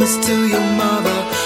promise to your mother.